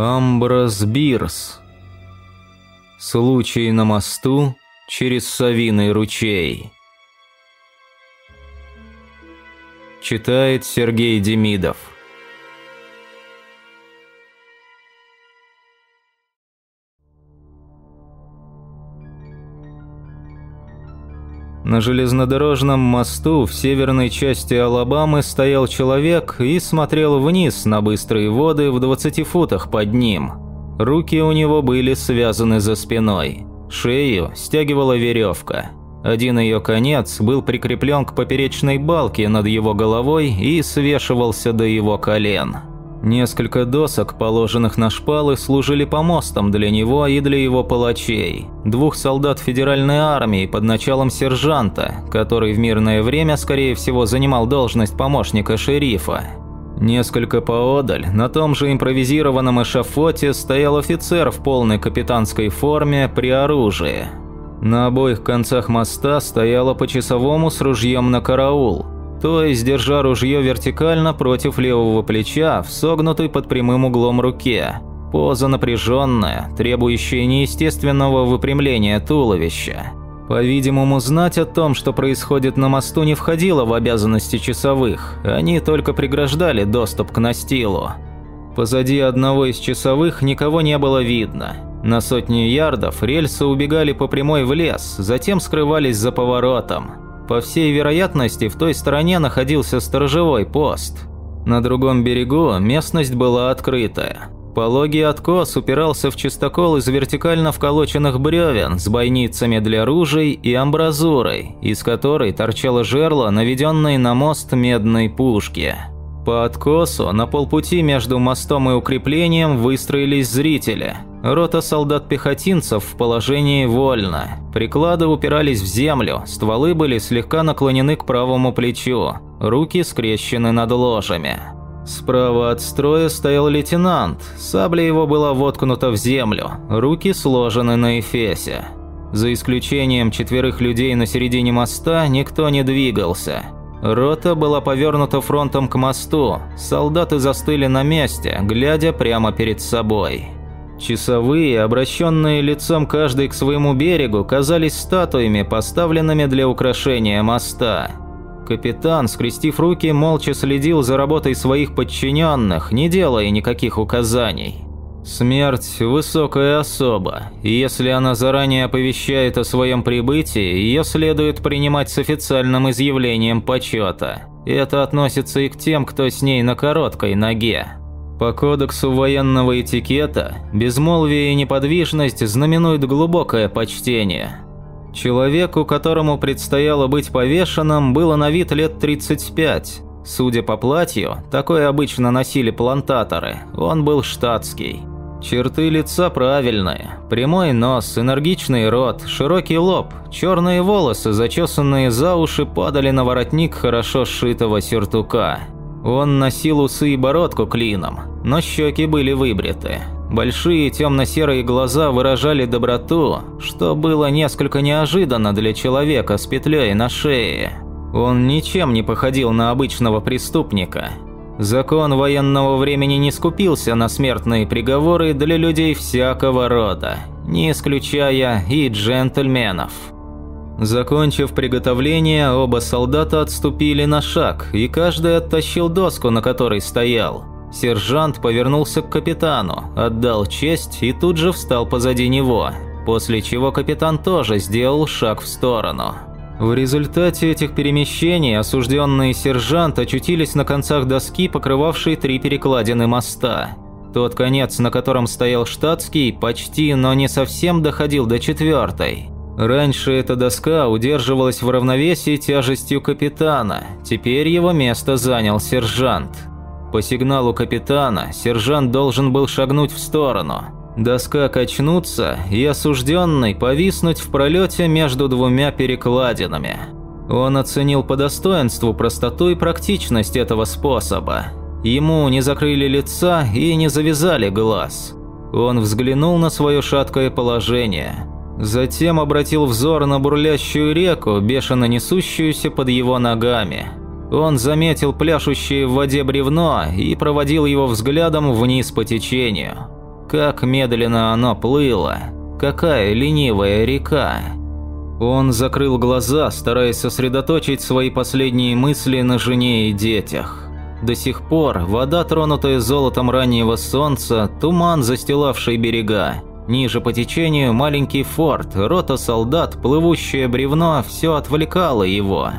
Амброс Бирс. Случай на мосту через Савиный ручей. Читает Сергей Демидов. На железнодорожном мосту в северной части Алабамы стоял человек и смотрел вниз на быстрые воды в 20 футах под ним. Руки у него были связаны за спиной. Шею стягивала веревка. Один ее конец был прикреплен к поперечной балке над его головой и свешивался до его колен. Несколько досок, положенных на шпалы, служили помостом для него и для его палачей. Двух солдат федеральной армии под началом сержанта, который в мирное время, скорее всего, занимал должность помощника шерифа. Несколько поодаль, на том же импровизированном эшафоте, стоял офицер в полной капитанской форме при оружии. На обоих концах моста стояло по часовому с ружьем на караул – то есть держа ружье вертикально против левого плеча в согнутой под прямым углом руке. Поза напряженная, требующая неестественного выпрямления туловища. По-видимому, знать о том, что происходит на мосту, не входило в обязанности часовых, они только преграждали доступ к настилу. Позади одного из часовых никого не было видно. На сотни ярдов рельсы убегали по прямой в лес, затем скрывались за поворотом. По всей вероятности, в той стороне находился сторожевой пост. На другом берегу местность была открытая. Пологий откос упирался в чистокол из вертикально вколоченных бревен с бойницами для ружей и амбразурой, из которой торчало жерло, наведенной на мост медной пушки. По откосу на полпути между мостом и укреплением выстроились зрители. Рота солдат-пехотинцев в положении вольно. Приклады упирались в землю, стволы были слегка наклонены к правому плечу, руки скрещены над ложами. Справа от строя стоял лейтенант, сабля его была воткнута в землю, руки сложены на эфесе. За исключением четверых людей на середине моста никто не двигался – Рота была повернута фронтом к мосту, солдаты застыли на месте, глядя прямо перед собой. Часовые, обращенные лицом каждый к своему берегу, казались статуями, поставленными для украшения моста. Капитан, скрестив руки, молча следил за работой своих подчиненных, не делая никаких указаний. Смерть – высокая особа, и если она заранее оповещает о своем прибытии, ее следует принимать с официальным изъявлением почета. Это относится и к тем, кто с ней на короткой ноге. По кодексу военного этикета, безмолвие и неподвижность знаменуют глубокое почтение. Человеку, которому предстояло быть повешенным, было на вид лет 35. Судя по платью, такое обычно носили плантаторы, он был штатский. Черты лица правильные. Прямой нос, энергичный рот, широкий лоб, черные волосы, зачесанные за уши, падали на воротник хорошо сшитого сюртука. Он носил усы и бородку клином, но щеки были выбриты. Большие темно-серые глаза выражали доброту, что было несколько неожиданно для человека с петлей на шее. Он ничем не походил на обычного преступника, Закон военного времени не скупился на смертные приговоры для людей всякого рода, не исключая и джентльменов. Закончив приготовление, оба солдата отступили на шаг, и каждый оттащил доску, на которой стоял. Сержант повернулся к капитану, отдал честь и тут же встал позади него, после чего капитан тоже сделал шаг в сторону. В результате этих перемещений осужденные сержант очутились на концах доски, покрывавшей три перекладины моста. Тот конец, на котором стоял штатский, почти, но не совсем доходил до четвертой. Раньше эта доска удерживалась в равновесии тяжестью капитана, теперь его место занял сержант. По сигналу капитана сержант должен был шагнуть в сторону – Доска качнуться и осужденный повиснуть в пролете между двумя перекладинами. Он оценил по достоинству простоту и практичность этого способа. Ему не закрыли лица и не завязали глаз. Он взглянул на свое шаткое положение. Затем обратил взор на бурлящую реку, бешено несущуюся под его ногами. Он заметил пляшущее в воде бревно и проводил его взглядом вниз по течению. Как медленно оно плыло. Какая ленивая река. Он закрыл глаза, стараясь сосредоточить свои последние мысли на жене и детях. До сих пор вода, тронутая золотом раннего солнца, туман, застилавший берега. Ниже по течению маленький форт, рота солдат, плывущее бревно – все отвлекало его.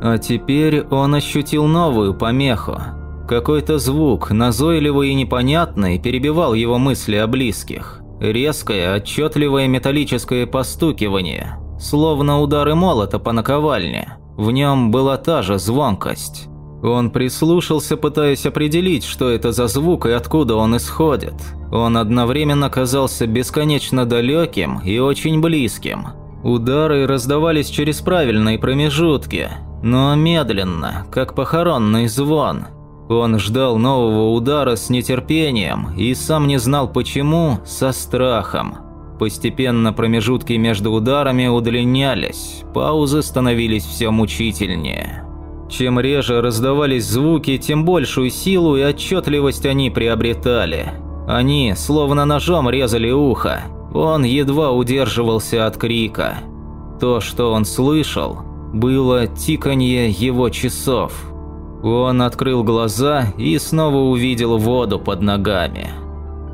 А теперь он ощутил новую помеху. Какой-то звук, назойливый и непонятный, перебивал его мысли о близких. Резкое, отчетливое металлическое постукивание, словно удары молота по наковальне. В нем была та же звонкость. Он прислушался, пытаясь определить, что это за звук и откуда он исходит. Он одновременно казался бесконечно далеким и очень близким. Удары раздавались через правильные промежутки, но медленно, как похоронный звон – он ждал нового удара с нетерпением и сам не знал почему, со страхом. Постепенно промежутки между ударами удлинялись, паузы становились все мучительнее. Чем реже раздавались звуки, тем большую силу и отчетливость они приобретали. Они словно ножом резали ухо. Он едва удерживался от крика. То, что он слышал, было тиканье его часов – он открыл глаза и снова увидел воду под ногами.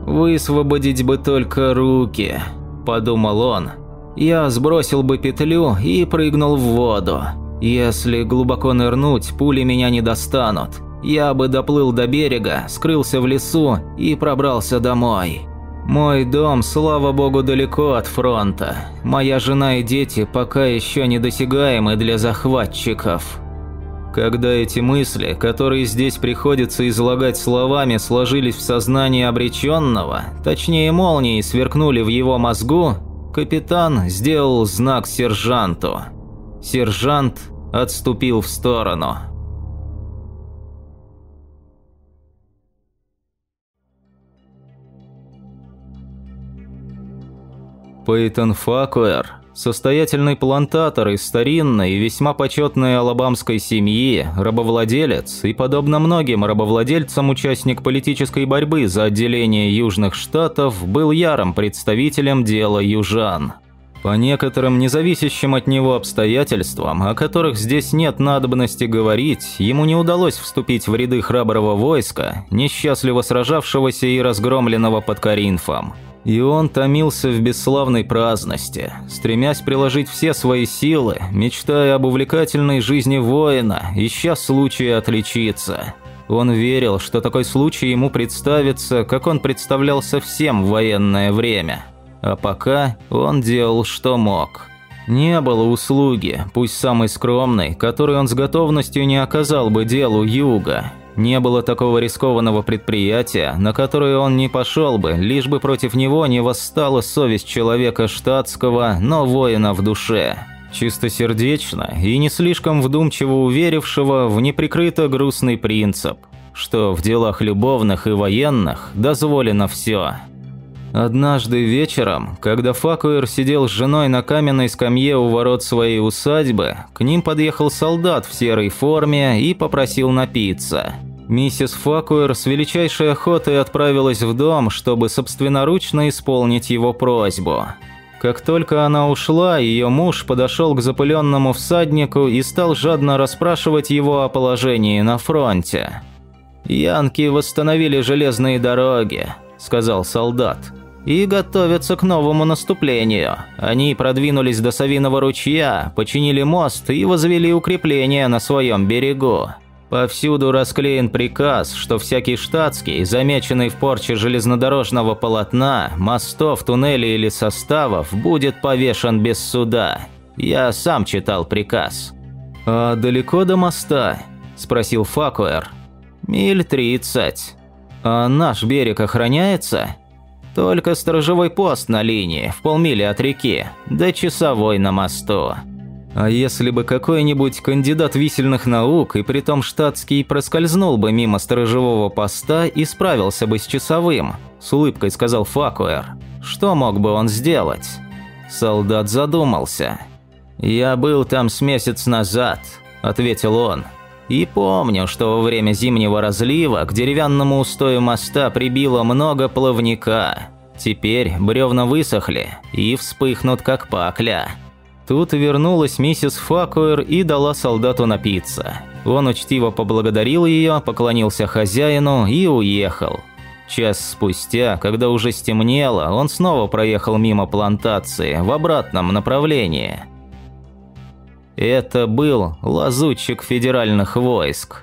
«Высвободить бы только руки», – подумал он. «Я сбросил бы петлю и прыгнул в воду. Если глубоко нырнуть, пули меня не достанут. Я бы доплыл до берега, скрылся в лесу и пробрался домой. Мой дом, слава богу, далеко от фронта. Моя жена и дети пока еще недосягаемы для захватчиков». Когда эти мысли, которые здесь приходится излагать словами, сложились в сознании обреченного, точнее молнии сверкнули в его мозгу, капитан сделал знак сержанту. Сержант отступил в сторону. Пейтон Факуэр Состоятельный плантатор из старинной и весьма почетной алабамской семьи, рабовладелец и, подобно многим рабовладельцам, участник политической борьбы за отделение Южных Штатов, был ярым представителем дела южан. По некоторым независящим от него обстоятельствам, о которых здесь нет надобности говорить, ему не удалось вступить в ряды храброго войска, несчастливо сражавшегося и разгромленного под Каринфом. И он томился в бесславной праздности, стремясь приложить все свои силы, мечтая об увлекательной жизни воина, ища случая отличиться. Он верил, что такой случай ему представится, как он представлялся всем в военное время. А пока он делал, что мог. Не было услуги, пусть самой скромной, которой он с готовностью не оказал бы делу Юга, не было такого рискованного предприятия, на которое он не пошел бы, лишь бы против него не восстала совесть человека штатского, но воина в душе. Чистосердечно и не слишком вдумчиво уверившего в неприкрыто грустный принцип, что в делах любовных и военных дозволено все. Однажды вечером, когда Факуэр сидел с женой на каменной скамье у ворот своей усадьбы, к ним подъехал солдат в серой форме и попросил напиться. Миссис Факуэр с величайшей охотой отправилась в дом, чтобы собственноручно исполнить его просьбу. Как только она ушла, ее муж подошел к запыленному всаднику и стал жадно расспрашивать его о положении на фронте. «Янки восстановили железные дороги», – сказал солдат и готовятся к новому наступлению. Они продвинулись до Савиного ручья, починили мост и возвели укрепления на своем берегу. Повсюду расклеен приказ, что всякий штатский, замеченный в порче железнодорожного полотна, мостов, туннелей или составов, будет повешен без суда. Я сам читал приказ. «А далеко до моста?» – спросил Факуэр. «Миль тридцать». «А наш берег охраняется?» Только сторожевой пост на линии, в полмили от реки, да часовой на мосту. А если бы какой-нибудь кандидат висельных наук, и притом штатский, проскользнул бы мимо сторожевого поста и справился бы с часовым, с улыбкой сказал Факуэр, что мог бы он сделать? Солдат задумался. «Я был там с месяц назад», – ответил он. И помню, что во время зимнего разлива к деревянному устою моста прибило много плавника. Теперь бревна высохли и вспыхнут как пакля. Тут вернулась миссис Факуэр и дала солдату напиться. Он учтиво поблагодарил ее, поклонился хозяину и уехал. Час спустя, когда уже стемнело, он снова проехал мимо плантации в обратном направлении. Это был лазутчик федеральных войск.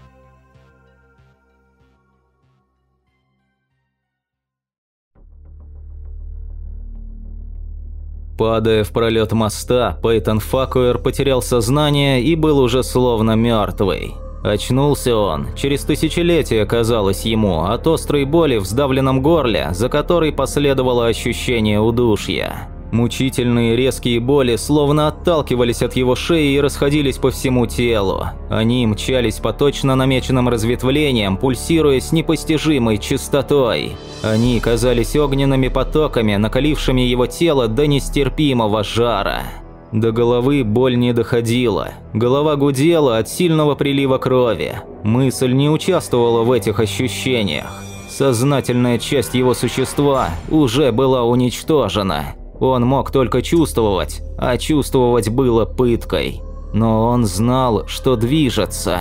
Падая в пролет моста, Пейтон Факуэр потерял сознание и был уже словно мертвый. Очнулся он, через тысячелетия казалось ему, от острой боли в сдавленном горле, за которой последовало ощущение удушья. Мучительные резкие боли словно отталкивались от его шеи и расходились по всему телу. Они мчались по точно намеченным разветвлениям, пульсируя с непостижимой частотой. Они казались огненными потоками, накалившими его тело до нестерпимого жара. До головы боль не доходила. Голова гудела от сильного прилива крови. Мысль не участвовала в этих ощущениях. Сознательная часть его существа уже была уничтожена. Он мог только чувствовать, а чувствовать было пыткой. Но он знал, что движется.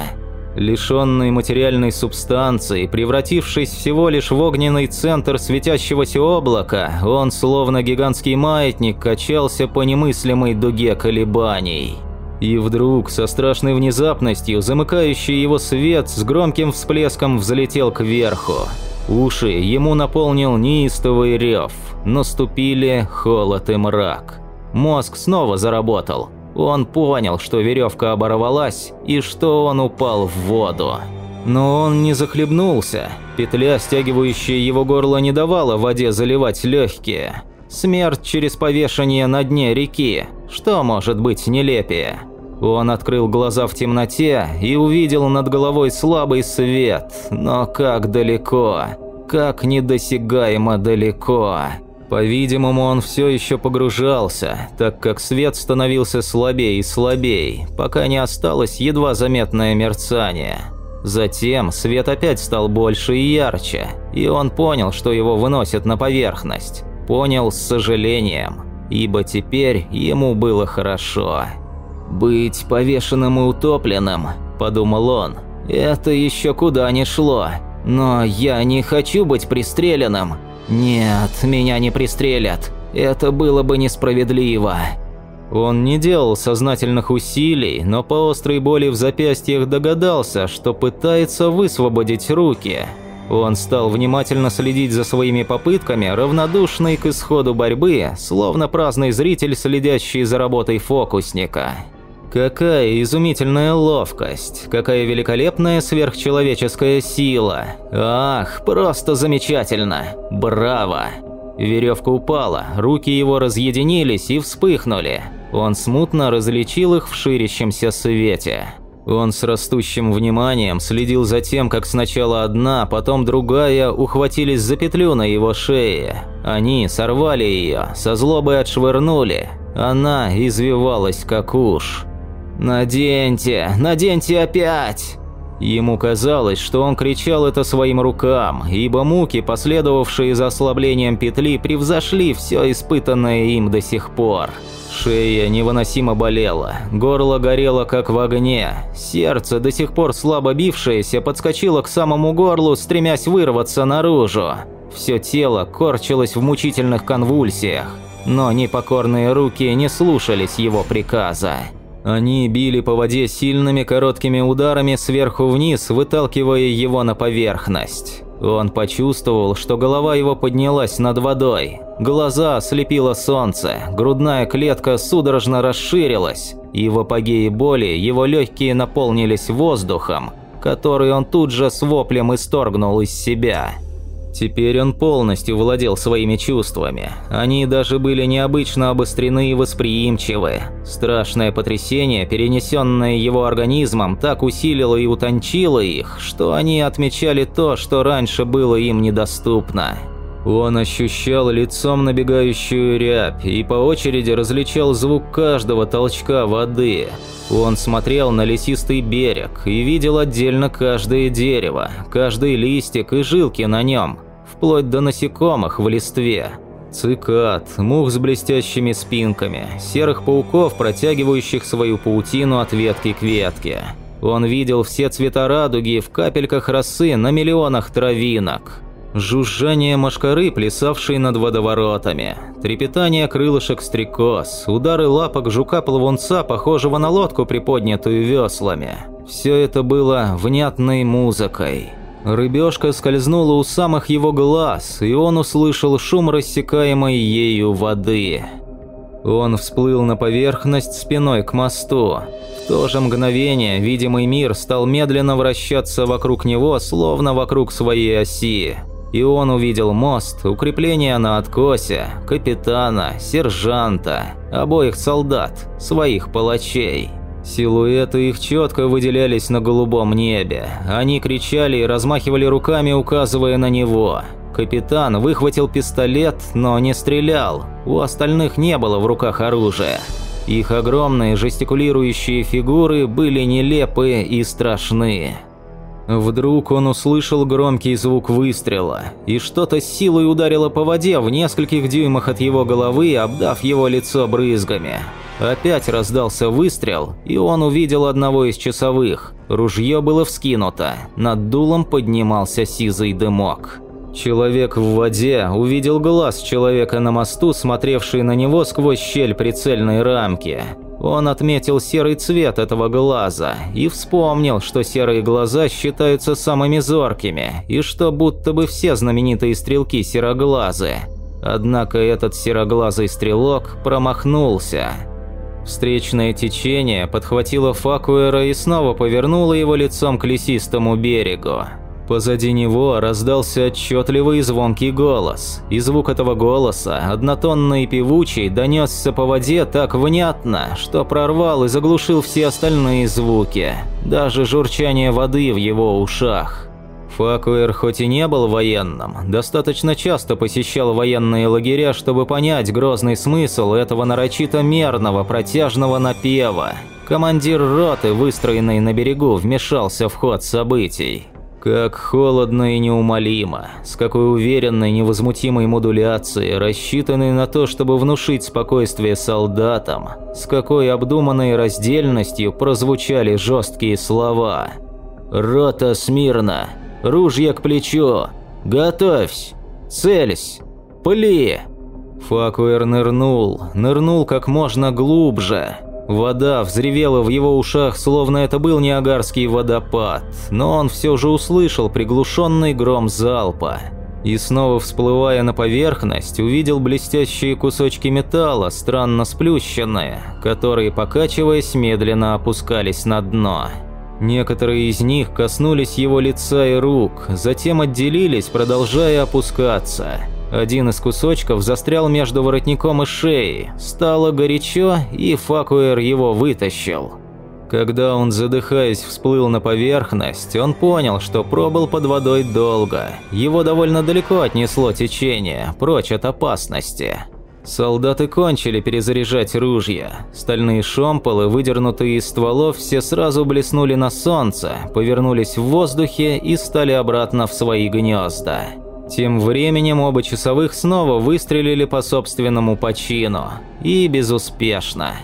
Лишенный материальной субстанции, превратившись всего лишь в огненный центр светящегося облака, он, словно гигантский маятник, качался по немыслимой дуге колебаний. И вдруг, со страшной внезапностью, замыкающий его свет с громким всплеском взлетел кверху. Уши ему наполнил неистовый рев – Наступили холод и мрак. Мозг снова заработал. Он понял, что веревка оборвалась и что он упал в воду. Но он не захлебнулся. Петля, стягивающая его горло, не давала воде заливать легкие. Смерть через повешение на дне реки. Что может быть нелепее? Он открыл глаза в темноте и увидел над головой слабый свет. Но как далеко, как недосягаемо далеко. По-видимому, он все еще погружался, так как свет становился слабее и слабее, пока не осталось едва заметное мерцание. Затем свет опять стал больше и ярче, и он понял, что его выносят на поверхность. Понял с сожалением, ибо теперь ему было хорошо. «Быть повешенным и утопленным», – подумал он, – «это еще куда ни шло. Но я не хочу быть пристреленным. «Нет, меня не пристрелят. Это было бы несправедливо». Он не делал сознательных усилий, но по острой боли в запястьях догадался, что пытается высвободить руки. Он стал внимательно следить за своими попытками, равнодушный к исходу борьбы, словно праздный зритель, следящий за работой фокусника. Какая изумительная ловкость, какая великолепная сверхчеловеческая сила. Ах, просто замечательно. Браво. Веревка упала, руки его разъединились и вспыхнули. Он смутно различил их в ширящемся свете. Он с растущим вниманием следил за тем, как сначала одна, потом другая ухватились за петлю на его шее. Они сорвали ее, со злобой отшвырнули. Она извивалась как уж. «Наденьте! Наденьте опять!» Ему казалось, что он кричал это своим рукам, ибо муки, последовавшие за ослаблением петли, превзошли все испытанное им до сих пор. Шея невыносимо болела, горло горело как в огне, сердце, до сих пор слабо бившееся, подскочило к самому горлу, стремясь вырваться наружу. Все тело корчилось в мучительных конвульсиях, но непокорные руки не слушались его приказа. Они били по воде сильными короткими ударами сверху вниз, выталкивая его на поверхность. Он почувствовал, что голова его поднялась над водой. Глаза ослепило солнце, грудная клетка судорожно расширилась, и в апогее боли его легкие наполнились воздухом, который он тут же с воплем исторгнул из себя. Теперь он полностью владел своими чувствами. Они даже были необычно обострены и восприимчивы. Страшное потрясение, перенесенное его организмом, так усилило и утончило их, что они отмечали то, что раньше было им недоступно. Он ощущал лицом набегающую рябь и по очереди различал звук каждого толчка воды. Он смотрел на лесистый берег и видел отдельно каждое дерево, каждый листик и жилки на нем – вплоть до насекомых в листве. Цикад, мух с блестящими спинками, серых пауков, протягивающих свою паутину от ветки к ветке. Он видел все цвета радуги в капельках росы на миллионах травинок. Жужжание мошкары, плясавшей над водоворотами, трепетание крылышек стрекоз, удары лапок жука-плавунца, похожего на лодку, приподнятую веслами. Все это было внятной музыкой. Рыбешка скользнула у самых его глаз, и он услышал шум рассекаемой ею воды. Он всплыл на поверхность спиной к мосту. В то же мгновение видимый мир стал медленно вращаться вокруг него, словно вокруг своей оси. И он увидел мост, укрепление на откосе, капитана, сержанта, обоих солдат, своих палачей. Силуэты их четко выделялись на голубом небе. Они кричали и размахивали руками, указывая на него. Капитан выхватил пистолет, но не стрелял. У остальных не было в руках оружия. Их огромные жестикулирующие фигуры были нелепые и страшные. Вдруг он услышал громкий звук выстрела, и что-то силой ударило по воде в нескольких дюймах от его головы, обдав его лицо брызгами. Опять раздался выстрел, и он увидел одного из часовых. Ружье было вскинуто, над дулом поднимался сизый дымок. Человек в воде увидел глаз человека на мосту, смотревший на него сквозь щель прицельной рамки. Он отметил серый цвет этого глаза и вспомнил, что серые глаза считаются самыми зоркими, и что будто бы все знаменитые стрелки сероглазы. Однако этот сероглазый стрелок промахнулся. Встречное течение подхватило Факуэра и снова повернуло его лицом к лесистому берегу. Позади него раздался отчетливый и звонкий голос, и звук этого голоса, однотонный и певучий, донесся по воде так внятно, что прорвал и заглушил все остальные звуки, даже журчание воды в его ушах. Факуэр хоть и не был военным, достаточно часто посещал военные лагеря, чтобы понять грозный смысл этого нарочито мерного протяжного напева. Командир роты, выстроенный на берегу, вмешался в ход событий. Как холодно и неумолимо, с какой уверенной невозмутимой модуляцией, рассчитанной на то, чтобы внушить спокойствие солдатам, с какой обдуманной раздельностью прозвучали жесткие слова. «Рота смирно! Ружья к плечу! Готовься! Цельсь! Пли!» Факуэр нырнул, нырнул как можно глубже, Вода взревела в его ушах, словно это был Ниагарский водопад, но он все же услышал приглушенный гром залпа. И снова всплывая на поверхность, увидел блестящие кусочки металла, странно сплющенные, которые, покачиваясь, медленно опускались на дно. Некоторые из них коснулись его лица и рук, затем отделились, продолжая опускаться – один из кусочков застрял между воротником и шеей. Стало горячо, и Факуэр его вытащил. Когда он, задыхаясь, всплыл на поверхность, он понял, что пробыл под водой долго. Его довольно далеко отнесло течение, прочь от опасности. Солдаты кончили перезаряжать ружья. Стальные шомполы, выдернутые из стволов, все сразу блеснули на солнце, повернулись в воздухе и стали обратно в свои гнезда. Тем временем оба часовых снова выстрелили по собственному почину. И безуспешно.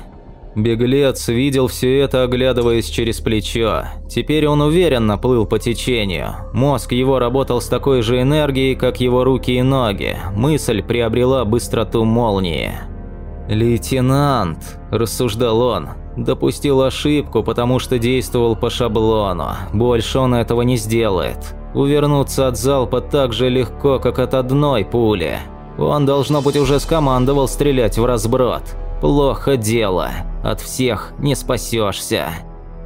Беглец видел все это, оглядываясь через плечо. Теперь он уверенно плыл по течению. Мозг его работал с такой же энергией, как его руки и ноги. Мысль приобрела быстроту молнии. «Лейтенант», – рассуждал он, – допустил ошибку, потому что действовал по шаблону. Больше он этого не сделает. Увернуться от залпа так же легко, как от одной пули. Он, должно быть, уже скомандовал стрелять в разброд. Плохо дело. От всех не спасешься.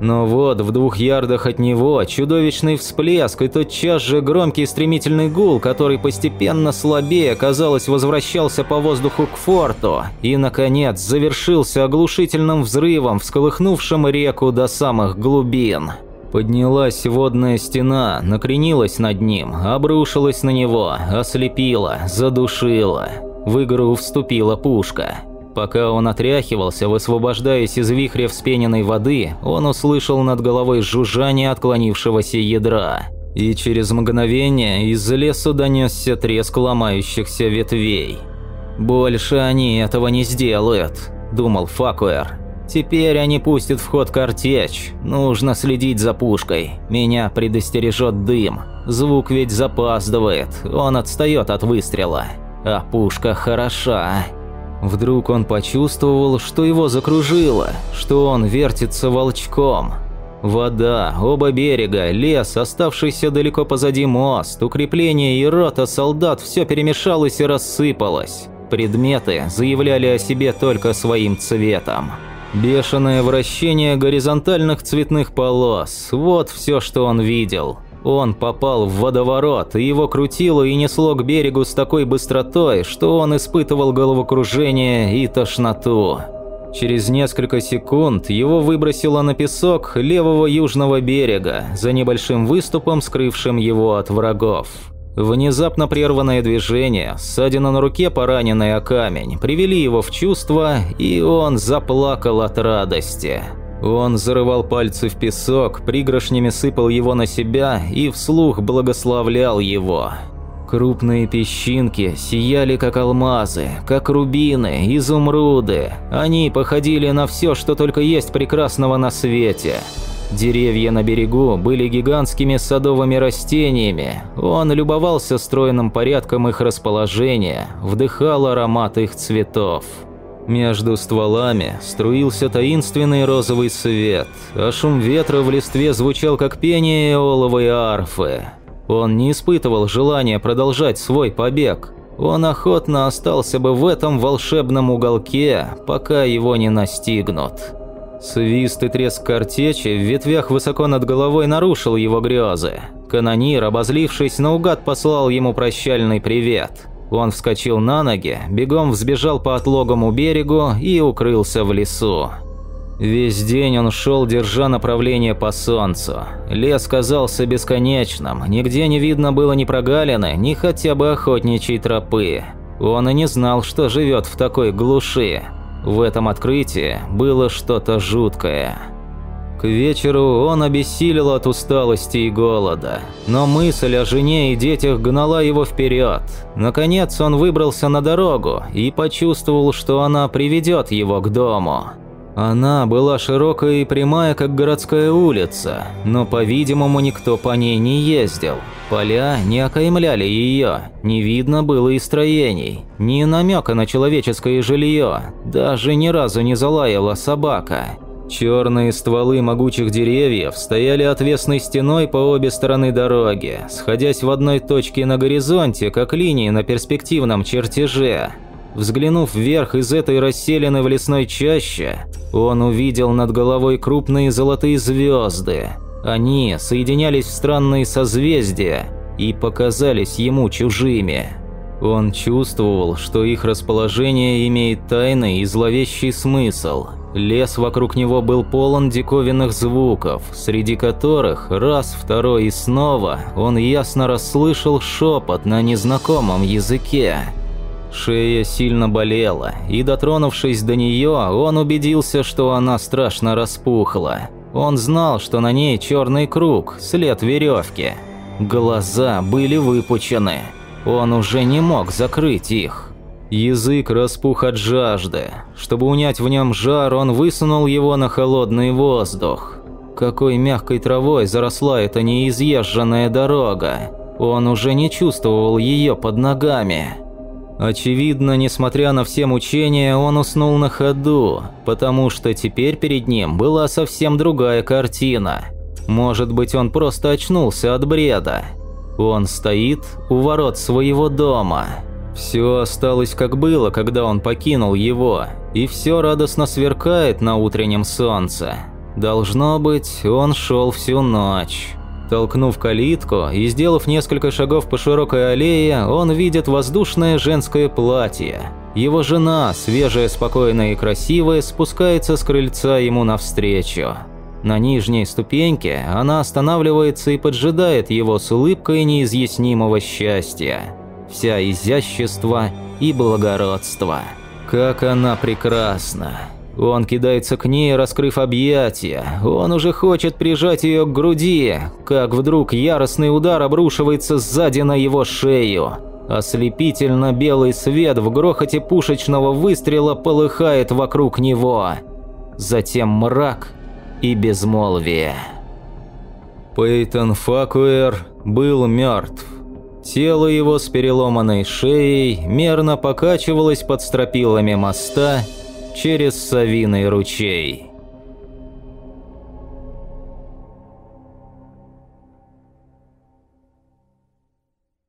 Но вот в двух ярдах от него чудовищный всплеск и тотчас же громкий стремительный гул, который постепенно слабее, казалось, возвращался по воздуху к форту и, наконец, завершился оглушительным взрывом, всколыхнувшим реку до самых глубин. Поднялась водная стена, накренилась над ним, обрушилась на него, ослепила, задушила. В игру вступила пушка. Пока он отряхивался, высвобождаясь из вихря вспененной воды, он услышал над головой жужжание отклонившегося ядра. И через мгновение из лесу донесся треск ломающихся ветвей. «Больше они этого не сделают», – думал Факуэр. «Теперь они пустят в ход картечь. Нужно следить за пушкой. Меня предостережет дым. Звук ведь запаздывает, он отстает от выстрела. А пушка хороша». Вдруг он почувствовал, что его закружило, что он вертится волчком. Вода, оба берега, лес, оставшийся далеко позади мост, укрепления и рота солдат – все перемешалось и рассыпалось. Предметы заявляли о себе только своим цветом. Бешеное вращение горизонтальных цветных полос – вот все, что он видел. Он попал в водоворот, и его крутило и несло к берегу с такой быстротой, что он испытывал головокружение и тошноту. Через несколько секунд его выбросило на песок левого южного берега, за небольшим выступом, скрывшим его от врагов. Внезапно прерванное движение, ссадина на руке, пораненная камень, привели его в чувство, и он заплакал от радости. Он зарывал пальцы в песок, пригоршнями сыпал его на себя и вслух благословлял его. Крупные песчинки сияли как алмазы, как рубины, изумруды. Они походили на все, что только есть прекрасного на свете. Деревья на берегу были гигантскими садовыми растениями. Он любовался стройным порядком их расположения, вдыхал аромат их цветов. Между стволами струился таинственный розовый свет, а шум ветра в листве звучал как пение эоловой арфы. Он не испытывал желания продолжать свой побег. Он охотно остался бы в этом волшебном уголке, пока его не настигнут. Свист и треск картечи в ветвях высоко над головой нарушил его грезы. Канонир, обозлившись, наугад послал ему прощальный привет – он вскочил на ноги, бегом взбежал по отлогому берегу и укрылся в лесу. Весь день он шел, держа направление по солнцу. Лес казался бесконечным, нигде не видно было ни прогалины, ни хотя бы охотничьей тропы. Он и не знал, что живет в такой глуши. В этом открытии было что-то жуткое. К вечеру он обессилел от усталости и голода, но мысль о жене и детях гнала его вперед. Наконец он выбрался на дорогу и почувствовал, что она приведет его к дому. Она была широкая и прямая, как городская улица, но, по-видимому, никто по ней не ездил. Поля не окаймляли ее, не видно было и строений, ни намека на человеческое жилье, даже ни разу не залаяла собака. Черные стволы могучих деревьев стояли отвесной стеной по обе стороны дороги, сходясь в одной точке на горизонте, как линии на перспективном чертеже. Взглянув вверх из этой расселены в лесной чаще, он увидел над головой крупные золотые звезды. Они соединялись в странные созвездия и показались ему чужими. Он чувствовал, что их расположение имеет тайный и зловещий смысл – Лес вокруг него был полон диковинных звуков, среди которых раз, второй и снова он ясно расслышал шепот на незнакомом языке. Шея сильно болела, и дотронувшись до нее, он убедился, что она страшно распухла. Он знал, что на ней черный круг, след веревки. Глаза были выпучены. Он уже не мог закрыть их. Язык распух от жажды. Чтобы унять в нем жар, он высунул его на холодный воздух. Какой мягкой травой заросла эта неизъезженная дорога. Он уже не чувствовал ее под ногами. Очевидно, несмотря на все мучения, он уснул на ходу, потому что теперь перед ним была совсем другая картина. Может быть, он просто очнулся от бреда. Он стоит у ворот своего дома. Все осталось как было, когда он покинул его, и все радостно сверкает на утреннем солнце. Должно быть, он шел всю ночь. Толкнув калитку и сделав несколько шагов по широкой аллее, он видит воздушное женское платье. Его жена, свежая, спокойная и красивая, спускается с крыльца ему навстречу. На нижней ступеньке она останавливается и поджидает его с улыбкой неизъяснимого счастья вся изящество и благородство. Как она прекрасна! Он кидается к ней, раскрыв объятия. Он уже хочет прижать ее к груди, как вдруг яростный удар обрушивается сзади на его шею. Ослепительно белый свет в грохоте пушечного выстрела полыхает вокруг него. Затем мрак и безмолвие. Пейтон Факуэр был мертв. Тело его с переломанной шеей мерно покачивалось под стропилами моста через Савиный ручей.